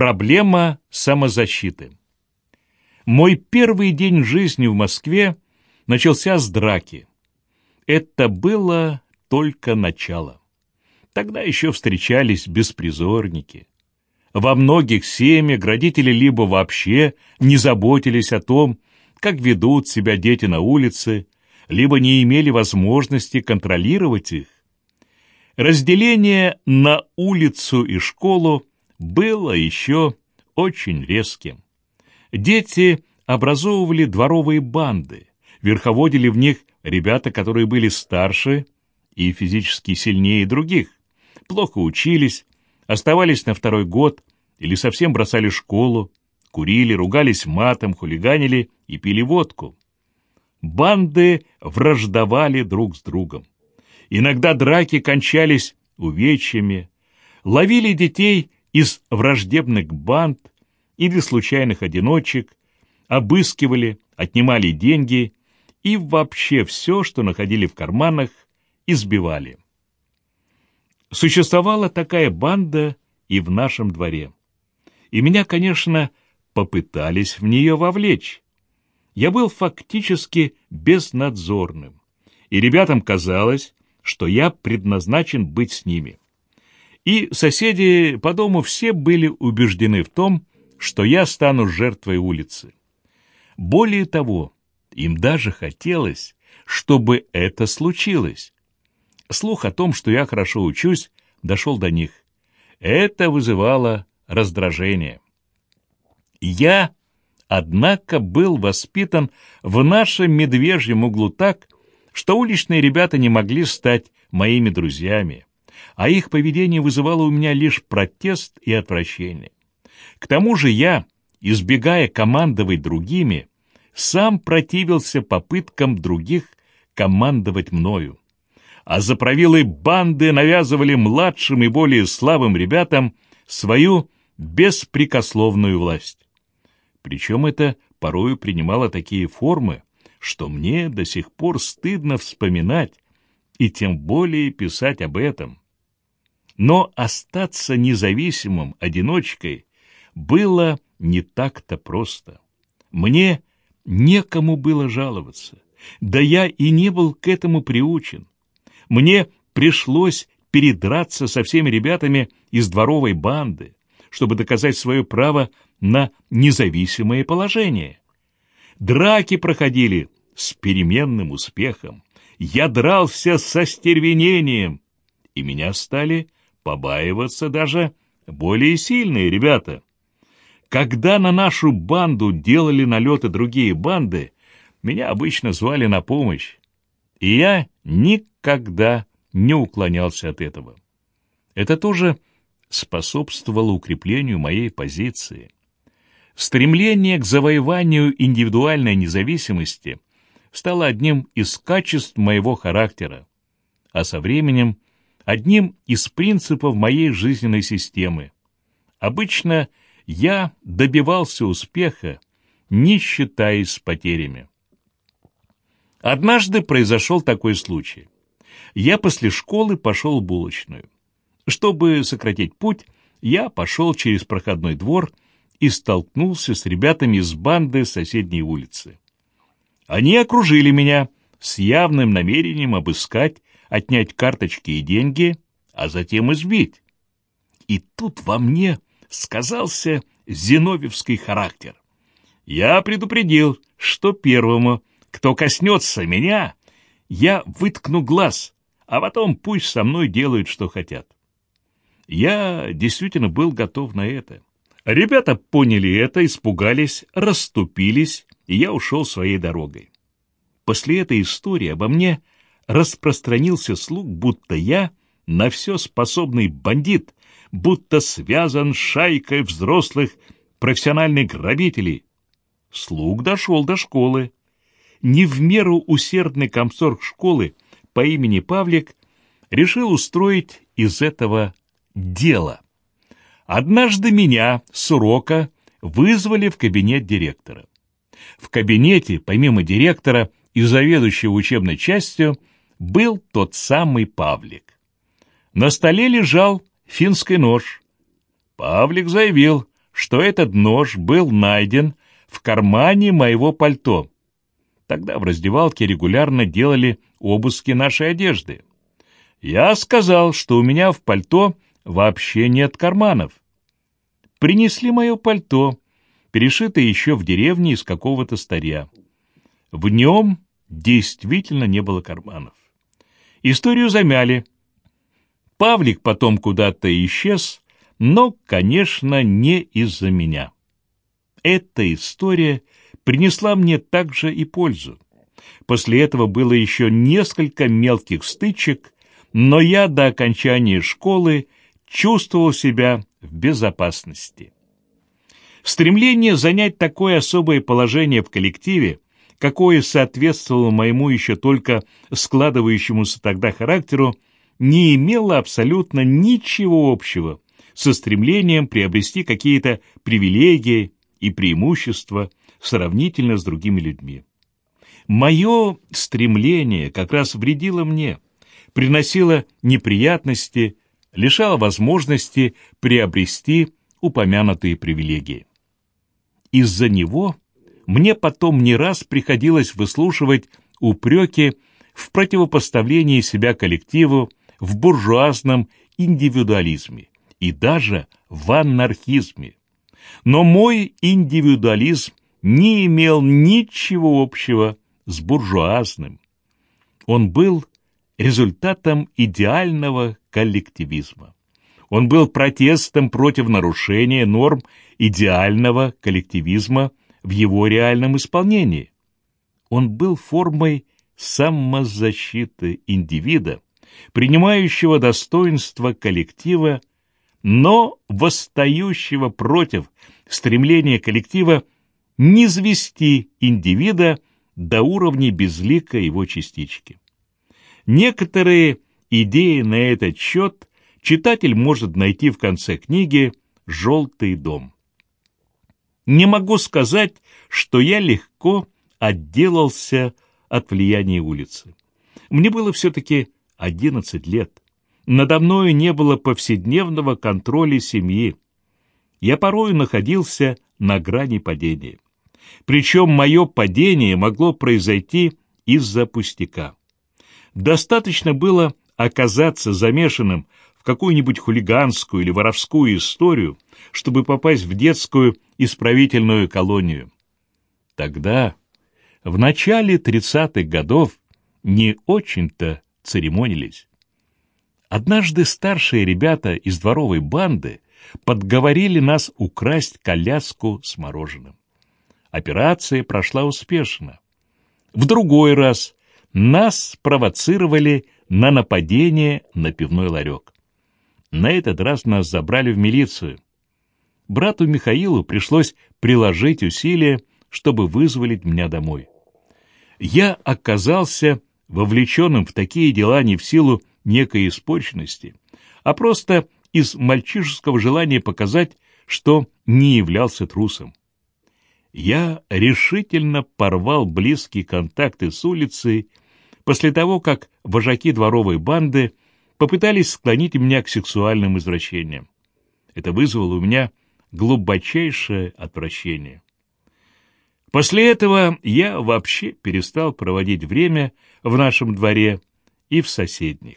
Проблема самозащиты. Мой первый день жизни в Москве начался с драки. Это было только начало. Тогда еще встречались беспризорники. Во многих семьях родители либо вообще не заботились о том, как ведут себя дети на улице, либо не имели возможности контролировать их. Разделение на улицу и школу было еще очень резким. Дети образовывали дворовые банды, верховодили в них ребята, которые были старше и физически сильнее других, плохо учились, оставались на второй год или совсем бросали школу, курили, ругались матом, хулиганили и пили водку. Банды враждовали друг с другом. Иногда драки кончались увечьями, ловили детей из враждебных банд или случайных одиночек, обыскивали, отнимали деньги и вообще все, что находили в карманах, избивали. Существовала такая банда и в нашем дворе. И меня, конечно, попытались в нее вовлечь. Я был фактически безнадзорным, и ребятам казалось, что я предназначен быть с ними. И соседи по дому все были убеждены в том, что я стану жертвой улицы. Более того, им даже хотелось, чтобы это случилось. Слух о том, что я хорошо учусь, дошел до них. Это вызывало раздражение. Я, однако, был воспитан в нашем медвежьем углу так, что уличные ребята не могли стать моими друзьями, а их поведение вызывало у меня лишь протест и отвращение. К тому же я, избегая командовать другими, сам противился попыткам других командовать мною. А заправилы банды навязывали младшим и более слабым ребятам свою беспрекословную власть. Причем это порою принимало такие формы, что мне до сих пор стыдно вспоминать и тем более писать об этом. Но остаться независимым одиночкой было не так-то просто. Мне некому было жаловаться, да я и не был к этому приучен. Мне пришлось передраться со всеми ребятами из дворовой банды, чтобы доказать свое право на независимое положение. Драки проходили с переменным успехом. Я дрался со стервенением, и меня стали побаиваться даже более сильные ребята. Когда на нашу банду делали налеты другие банды, меня обычно звали на помощь, и я никогда не уклонялся от этого. Это тоже способствовало укреплению моей позиции. Стремление к завоеванию индивидуальной независимости стало одним из качеств моего характера, а со временем одним из принципов моей жизненной системы. Обычно я добивался успеха, не считаясь с потерями. Однажды произошел такой случай. Я после школы пошел в булочную. Чтобы сократить путь, я пошел через проходной двор и столкнулся с ребятами из банды соседней улицы. Они окружили меня с явным намерением обыскать, отнять карточки и деньги, а затем избить. И тут во мне сказался зиновьевский характер. Я предупредил, что первому, кто коснется меня, я выткну глаз, а потом пусть со мной делают, что хотят. Я действительно был готов на это. Ребята поняли это, испугались, расступились, и я ушел своей дорогой. После этой истории обо мне распространился слух, будто я на все способный бандит, будто связан с шайкой взрослых профессиональных грабителей. Слуг дошел до школы. Не в меру усердный комсорг школы по имени Павлик решил устроить из этого дело. Однажды меня с урока вызвали в кабинет директора. В кабинете, помимо директора и заведующего учебной частью, был тот самый Павлик. На столе лежал финский нож. Павлик заявил, что этот нож был найден в кармане моего пальто. Тогда в раздевалке регулярно делали обыски нашей одежды. Я сказал, что у меня в пальто вообще нет карманов. Принесли мое пальто, перешитое еще в деревне из какого-то старья. В нем действительно не было карманов. Историю замяли. Павлик потом куда-то исчез, но, конечно, не из-за меня. Эта история принесла мне также и пользу. После этого было еще несколько мелких стычек, но я до окончания школы чувствовал себя в безопасности. Стремление занять такое особое положение в коллективе, какое соответствовало моему еще только складывающемуся тогда характеру, не имело абсолютно ничего общего со стремлением приобрести какие-то привилегии и преимущества сравнительно с другими людьми. Мое стремление как раз вредило мне, приносило неприятности, лишало возможности приобрести упомянутые привилегии. Из-за него мне потом не раз приходилось выслушивать упреки в противопоставлении себя коллективу в буржуазном индивидуализме и даже в анархизме. Но мой индивидуализм не имел ничего общего с буржуазным. Он был результатом идеального коллективизма. Он был протестом против нарушения норм идеального коллективизма в его реальном исполнении. Он был формой самозащиты индивида, принимающего достоинство коллектива, но восстающего против стремления коллектива низвести индивида до уровня безлика его частички. Некоторые идеи на этот счет читатель может найти в конце книги «Желтый дом». Не могу сказать, что я легко отделался от влияния улицы. Мне было все-таки одиннадцать лет. Надо мною не было повседневного контроля семьи. Я порою находился на грани падения. Причем мое падение могло произойти из-за пустяка. Достаточно было оказаться замешанным в какую-нибудь хулиганскую или воровскую историю, чтобы попасть в детскую исправительную колонию. Тогда, в начале тридцатых годов, не очень-то церемонились. Однажды старшие ребята из дворовой банды подговорили нас украсть коляску с мороженым. Операция прошла успешно. В другой раз нас спровоцировали на нападение на пивной ларек. На этот раз нас забрали в милицию. Брату Михаилу пришлось приложить усилия, чтобы вызволить меня домой. Я оказался вовлеченным в такие дела не в силу некой испорченности, а просто из мальчишеского желания показать, что не являлся трусом. Я решительно порвал близкие контакты с улицей после того, как вожаки дворовой банды попытались склонить меня к сексуальным извращениям. Это вызвало у меня глубочайшее отвращение. После этого я вообще перестал проводить время в нашем дворе и в соседних.